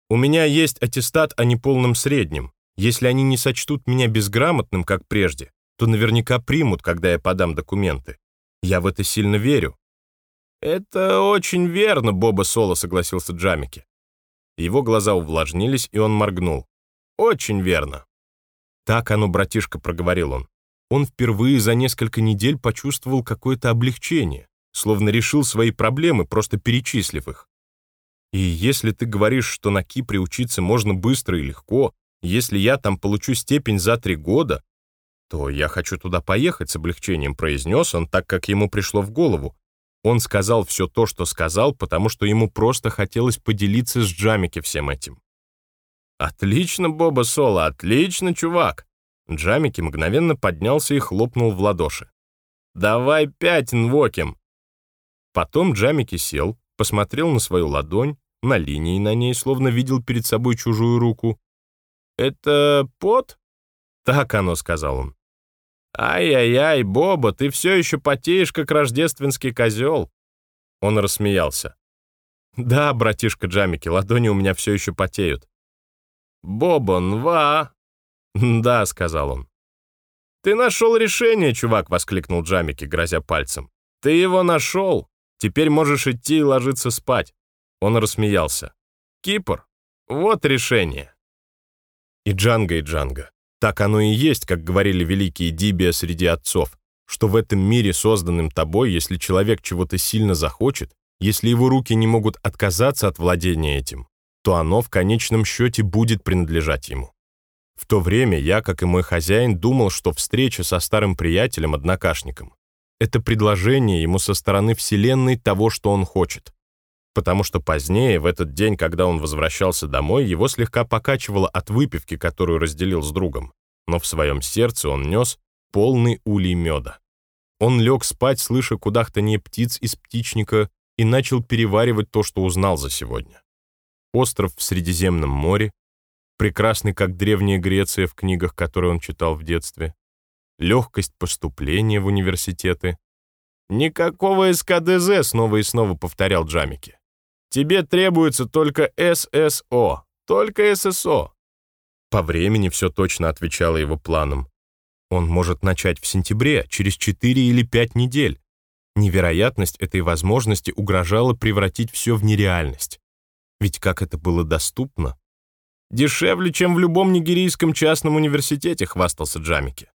У меня есть аттестат о неполном среднем. Если они не сочтут меня безграмотным, как прежде, то наверняка примут, когда я подам документы. Я в это сильно верю. Это очень верно, Боба Соло, согласился Джамики. Его глаза увлажнились, и он моргнул. Очень верно. Так оно, братишка, проговорил он. Он впервые за несколько недель почувствовал какое-то облегчение словно решил свои проблемы, просто перечислив их. И если ты говоришь, что на Кипре учиться можно быстро и легко, если я там получу степень за три года, то я хочу туда поехать с облегчением, произнес он, так как ему пришло в голову. Он сказал все то, что сказал, потому что ему просто хотелось поделиться с Джамики всем этим. «Отлично, Боба Соло, отлично, чувак!» Джамики мгновенно поднялся и хлопнул в ладоши. «Давай пять, Нвоким!» Потом Джамики сел, посмотрел на свою ладонь, на линии на ней, словно видел перед собой чужую руку. «Это пот?» «Так оно», — сказал он. «Ай-яй-яй, Боба, ты все еще потеешь, как рождественский козел!» Он рассмеялся. «Да, братишка Джамики, ладони у меня все еще потеют». «Боба, нва!» «Да», — сказал он. «Ты нашел решение, чувак!» — воскликнул Джамики, грозя пальцем. «Ты его нашел! Теперь можешь идти и ложиться спать!» Он рассмеялся. «Кипр, вот решение!» И Джанга, и Джанга. Так оно и есть, как говорили великие Дибия среди отцов, что в этом мире, созданном тобой, если человек чего-то сильно захочет, если его руки не могут отказаться от владения этим, то оно в конечном счете будет принадлежать ему. В то время я, как и мой хозяин, думал, что встреча со старым приятелем-однокашником — это предложение ему со стороны Вселенной того, что он хочет. Потому что позднее, в этот день, когда он возвращался домой, его слегка покачивало от выпивки, которую разделил с другом, но в своем сердце он нес полный улей меда. Он лег спать, слыша кудахтанье птиц из птичника, и начал переваривать то, что узнал за сегодня. Остров в Средиземном море, прекрасный, как древняя Греция в книгах, которые он читал в детстве, легкость поступления в университеты. «Никакого СКДЗ», — снова и снова повторял Джамики. «Тебе требуется только ССО, только ССО». По времени все точно отвечало его планам. Он может начать в сентябре, через 4 или 5 недель. Невероятность этой возможности угрожала превратить все в нереальность. Ведь как это было доступно? Дешевле, чем в любом нигерийском частном университете, хвастался Джамики.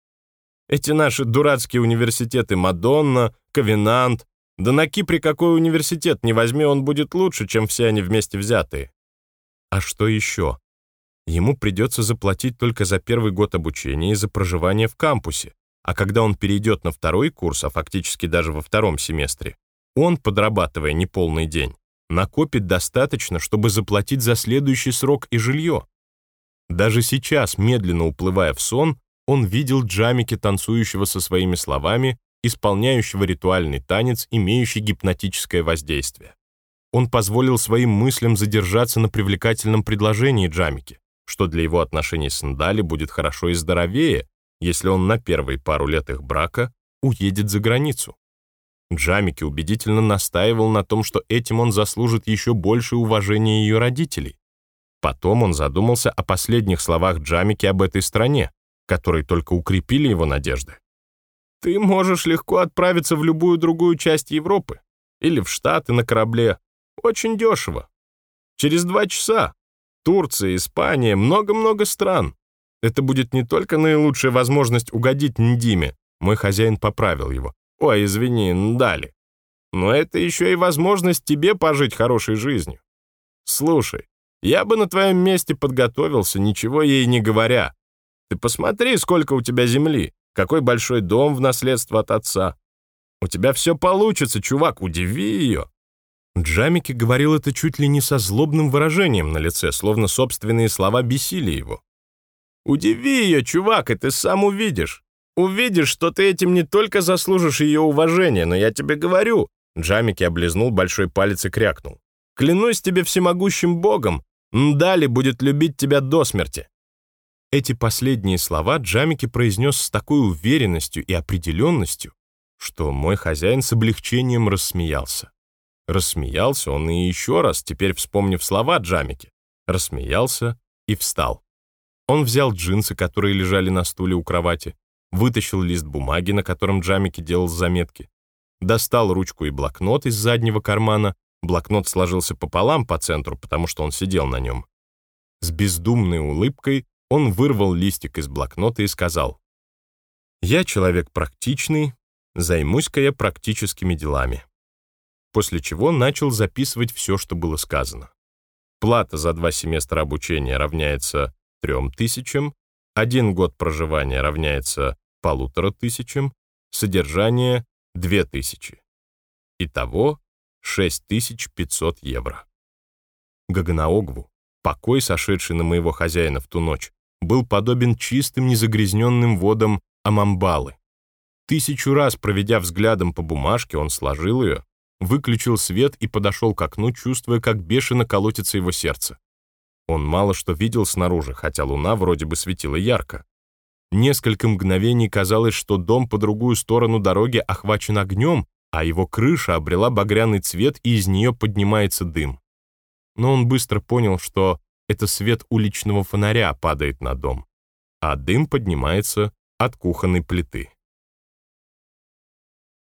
Эти наши дурацкие университеты Мадонна, Ковенант, да на Кипре какой университет не возьми, он будет лучше, чем все они вместе взятые. А что еще? Ему придется заплатить только за первый год обучения и за проживание в кампусе, а когда он перейдет на второй курс, а фактически даже во втором семестре, он, подрабатывая неполный день, накопит достаточно, чтобы заплатить за следующий срок и жилье. Даже сейчас, медленно уплывая в сон, он видел Джамики, танцующего со своими словами, исполняющего ритуальный танец, имеющий гипнотическое воздействие. Он позволил своим мыслям задержаться на привлекательном предложении Джамики, что для его отношений с Ндали будет хорошо и здоровее, если он на первые пару лет их брака уедет за границу. Джамики убедительно настаивал на том, что этим он заслужит еще больше уважения ее родителей. Потом он задумался о последних словах Джамики об этой стране, которые только укрепили его надежды. «Ты можешь легко отправиться в любую другую часть Европы или в Штаты на корабле. Очень дешево. Через два часа. Турция, Испания, много-много стран. Это будет не только наилучшая возможность угодить Ндиме, мой хозяин поправил его, Ой, извини, дали. Но это еще и возможность тебе пожить хорошей жизнью. Слушай, я бы на твоем месте подготовился, ничего ей не говоря. Ты посмотри, сколько у тебя земли, какой большой дом в наследство от отца. У тебя все получится, чувак, удиви ее». Джамики говорил это чуть ли не со злобным выражением на лице, словно собственные слова бесили его. «Удиви ее, чувак, и ты сам увидишь. Увидишь, что ты этим не только заслужишь ее уважения, но я тебе говорю». Джамики облизнул большой палец и крякнул. «Клянусь тебе всемогущим богом, Мдали будет любить тебя до смерти». Эти последние слова Джамики произнес с такой уверенностью и определенностью, что мой хозяин с облегчением рассмеялся. Рассмеялся он и еще раз, теперь вспомнив слова Джамики, рассмеялся и встал. Он взял джинсы, которые лежали на стуле у кровати, вытащил лист бумаги, на котором Джамики делал заметки, достал ручку и блокнот из заднего кармана, блокнот сложился пополам по центру, потому что он сидел на нем. С бездумной улыбкой он вырвал листик из блокнота и сказал, «Я человек практичный, займусь-ка я практическими делами». После чего начал записывать все, что было сказано. Плата за два семестра обучения равняется трем тысячам, один год проживания равняется полутора тысячам, содержание — две тысячи. Итого 6500 евро. Гаганаогву, покой, сошедший на моего хозяина в ту ночь, был подобен чистым незагрязненным водам Амамбалы. Тысячу раз проведя взглядом по бумажке, он сложил ее, выключил свет и подошел к окну, чувствуя, как бешено колотится его сердце. Он мало что видел снаружи, хотя луна вроде бы светила ярко. Несколько мгновений казалось, что дом по другую сторону дороги охвачен огнем, а его крыша обрела багряный цвет, и из нее поднимается дым. Но он быстро понял, что это свет уличного фонаря падает на дом, а дым поднимается от кухонной плиты.